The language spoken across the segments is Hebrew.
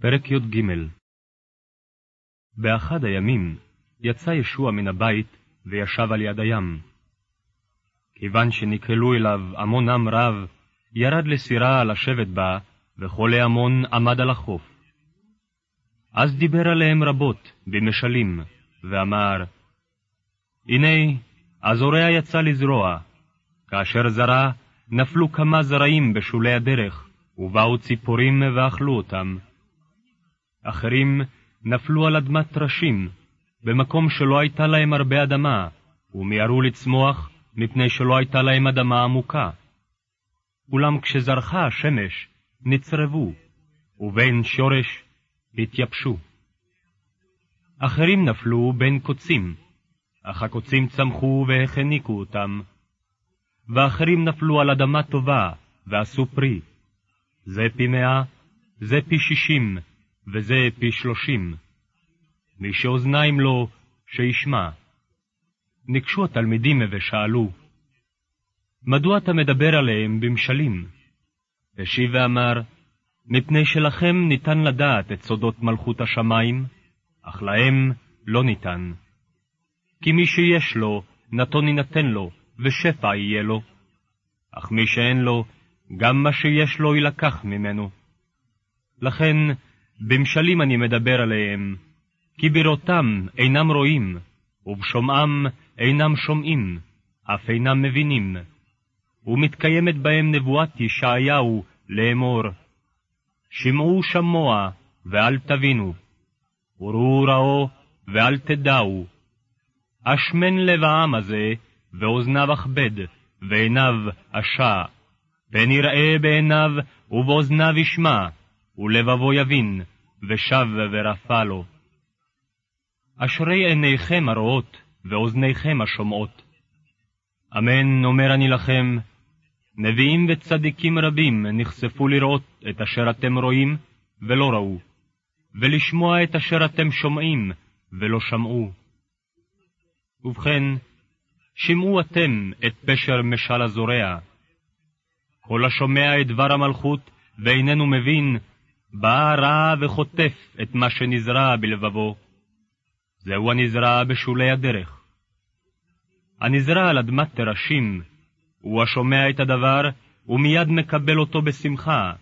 פרק י"ג באחד הימים יצא ישוע מן הבית וישב על יד הים. כיוון שנקהלו אליו המון עם רב, ירד לסירה לשבת בה, וכל ההמון עמד על החוף. אז דיבר עליהם רבות במשלים, ואמר, הנה, הזורע יצא לזרוע. כאשר זרע, נפלו כמה זרעים בשולי הדרך, ובאו ציפורים ואכלו אותם. אחרים נפלו על אדמת טרשים, במקום שלא הייתה להם הרבה אדמה, ומיהרו לצמוח מפני שלא הייתה להם אדמה עמוקה. אולם כשזרחה השמש, נצרבו, ובין שורש התייבשו. אחרים נפלו בין קוצים, אך הקוצים צמחו והחניקו אותם. ואחרים נפלו על אדמה טובה, ועשו פרי. זה פי מאה, זה פי שישים, וזה פי שלושים. מי שאוזניים לו, שישמע. ניגשו התלמידים ושאלו, מדוע אתה מדבר עליהם במשלים? השיב ואמר, מפני שלכם ניתן לדעת את סודות מלכות השמיים, אך להם לא ניתן. כי מי שיש לו, נתון יינתן לו, ושפע יהיה לו. אך מי שאין לו, גם מה שיש לו יילקח ממנו. לכן, במשלים אני מדבר עליהם, כי בראותם אינם רואים, ובשומעם אינם שומעים, אף אינם מבינים. ומתקיימת בהם נבואת ישעיהו לאמור, שמעו שמוע ואל תבינו, וראו ראו ואל תדעו. אשמן לב העם הזה, ואוזניו אכבד, ועיניו אשע. פן יראה בעיניו, ובאוזניו ישמע, ולבבו יבין, ושב ורפא לו. אשרי עיניכם הרואות, ואוזניכם השומעות. אמן אומר אני לכם, נביאים וצדיקים רבים נחשפו לראות את אשר אתם רואים, ולא ראו, ולשמוע את אשר אתם שומעים, ולא שמעו. ובכן, שמעו אתם את פשר משל הזורע. כל השומע את דבר המלכות ואיננו מבין, בא רע וחוטף את מה שנזרע בלבבו. זהו הנזרע בשולי הדרך. הנזרע על אדמת טרשים, הוא השומע את הדבר, ומיד מקבל אותו בשמחה,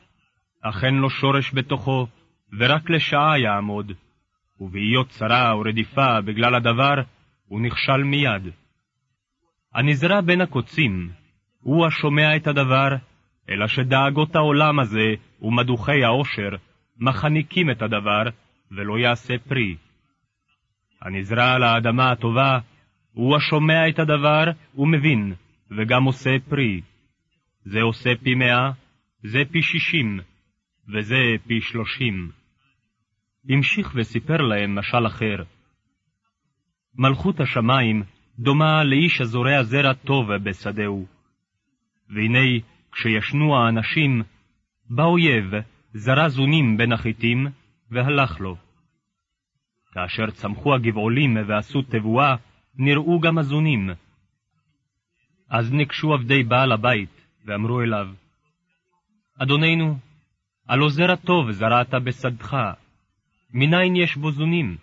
אך אין לו שורש בתוכו, ורק לשעה יעמוד, ובהיות צרה או רדיפה בגלל הדבר, הוא נכשל מיד. הנזרע בין הקוצים, הוא השומע את הדבר, אלא שדאגות העולם הזה ומדוכי העושר מחניקים את הדבר, ולא יעשה פרי. הנזרע על האדמה הטובה, הוא השומע את הדבר ומבין, וגם עושה פרי. זה עושה פי מאה, זה פי שישים, וזה פי שלושים. המשיך וסיפר להם משל אחר. מלכות השמיים דומה לאיש הזורע זרע טוב בשדהו. והנה, כשישנו האנשים, באויב זרע זונים בין החיטים, והלך לו. כאשר צמחו הגבעולים ועשו תבואה, נראו גם הזונים. אז ניגשו עבדי בעל הבית, ואמרו אליו, אדוננו, הלא זרע טוב זרעת בשדך, מניין יש בו זונים?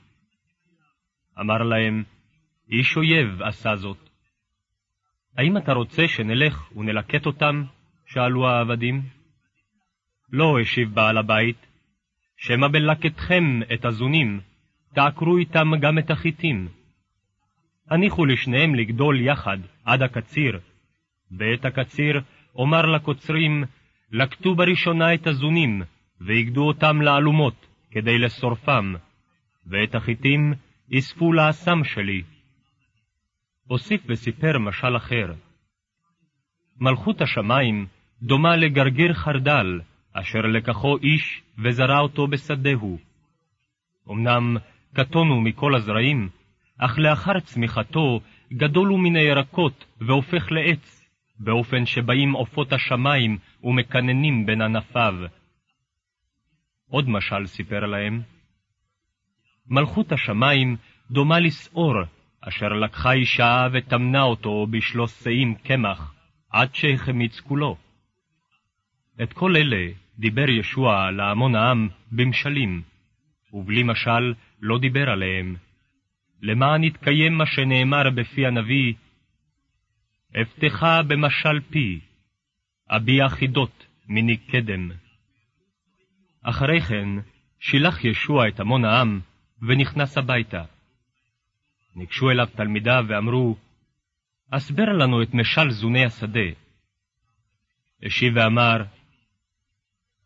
אמר להם, איש אויב עשה זאת. האם אתה רוצה שנלך ונלקט אותם? שאלו העבדים. לא, השיב בעל הבית, שמא בלקטכם את הזונים, תעקרו איתם גם את החיטים. הניחו לשניהם לגדול יחד עד הקציר, ואת הקציר אומר לקוצרים, לקטו בראשונה את הזונים, ויגדו אותם לאלומות, כדי לשורפם, ואת החיטים אספו לאסם שלי. הוסיף וסיפר משל אחר. מלכות השמיים דומה לגרגיר חרדל, אשר לקחו איש וזרע אותו בשדהו. אמנם קטונו מכל הזרעים, אך לאחר צמיחתו גדול הוא מן הירקות והופך לעץ, באופן שבאים עופות השמיים ומקננים בין ענפיו. עוד משל סיפר להם, מלכות השמיים דומה לשעור, אשר לקחה אישה וטמנה אותו בשלוש שאים קמח, עד שהחמיץ כולו. את כל אלה דיבר ישוע להמון העם במשלים, ובלי משל לא דיבר עליהם. למען יתקיים מה שנאמר בפי הנביא, אבטחה במשל פי, אביע חידות מני קדם. אחרי כן שילח ישוע את המון העם, ונכנס הביתה. ניגשו אליו תלמידיו ואמרו, הסבר לנו את משל זוני השדה. השיב ואמר,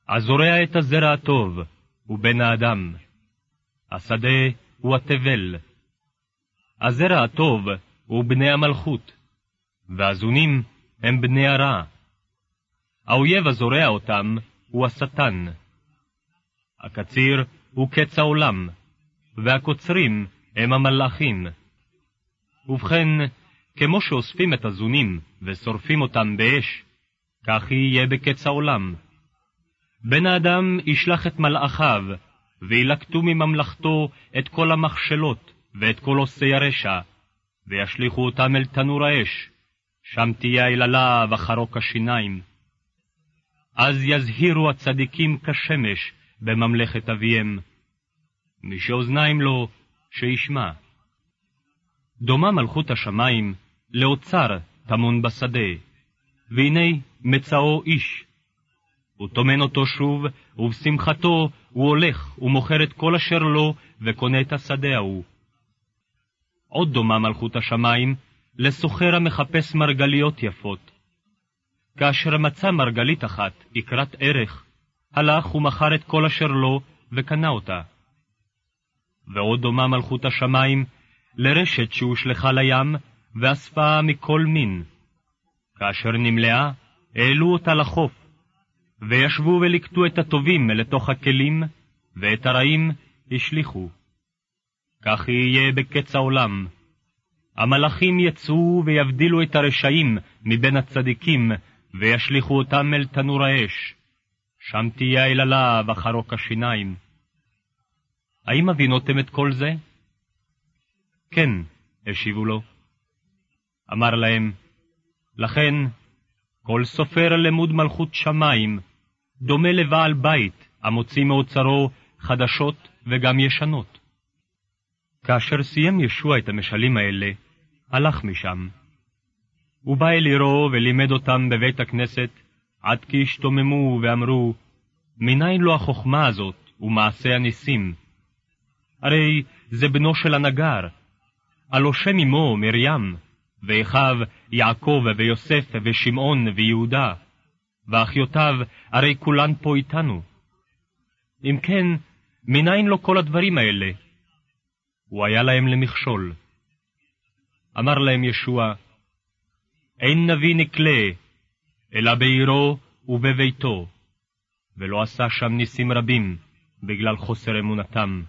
הזורע את הזרע הטוב הוא בן האדם, השדה הוא התבל. הזרע הטוב הוא בני המלכות, והזונים הם בני הרע. האויב הזורע אותם הוא השטן. הקציר הוא קץ העולם, והקוצרים הם המלאכים. ובכן, כמו שאוספים את הזונים ושורפים אותם באש, כך יהיה בקץ העולם. בן האדם ישלח את מלאכיו, וילקטו מממלכתו את כל המכשלות ואת כל עושי הרשע, וישליכו אותם אל תנור האש, שם תהיה היללה וחרוק השיניים. אז יזהירו הצדיקים כשמש בממלכת אביהם. מי שאוזניים לו, שישמע. דומה מלכות השמיים לאוצר טמון בשדה, והנה מצאו איש. הוא טומן אותו שוב, ובשמחתו הוא הולך ומוכר את כל אשר לו, וקונה את השדה ההוא. עוד דומה מלכות השמיים לסוחר המחפש מרגליות יפות. כאשר מצא מרגלית אחת, יקרת ערך, הלך ומכר את כל אשר לו, וקנה אותה. ועוד דומה מלכות השמיים לרשת שהושלכה לים, ואספה מכל מין. כאשר נמלאה, העלו אותה לחוף, וישבו וליקטו את הטובים לתוך הכלים, ואת הרעים השליכו. כך יהיה בקץ העולם. המלאכים יצאו ויבדילו את הרשעים מבין הצדיקים, וישליכו אותם אל תנור האש. שם תהיה היללה וחרוק השיניים. האם הבינותם את כל זה? כן, השיבו לו. אמר להם, לכן, כל סופר לימוד מלכות שמיים דומה לבעל בית המוציא מאוצרו חדשות וגם ישנות. כאשר סיים ישוע את המשלים האלה, הלך משם. הוא בא אל עירו ולימד אותם בבית הכנסת, עד כי השתוממו ואמרו, מניין לו החוכמה הזאת ומעשה הניסים? הרי זה בנו של הנגר, הלא שם מרים, ואחיו יעקב ויוסף ושמעון ויהודה, ואחיותיו הרי כולן פה איתנו. אם כן, מניין לו כל הדברים האלה? הוא היה להם למכשול. אמר להם ישוע, אין נביא נקלה, אלא בעירו ובביתו, ולא עשה שם ניסים רבים בגלל חוסר אמונתם.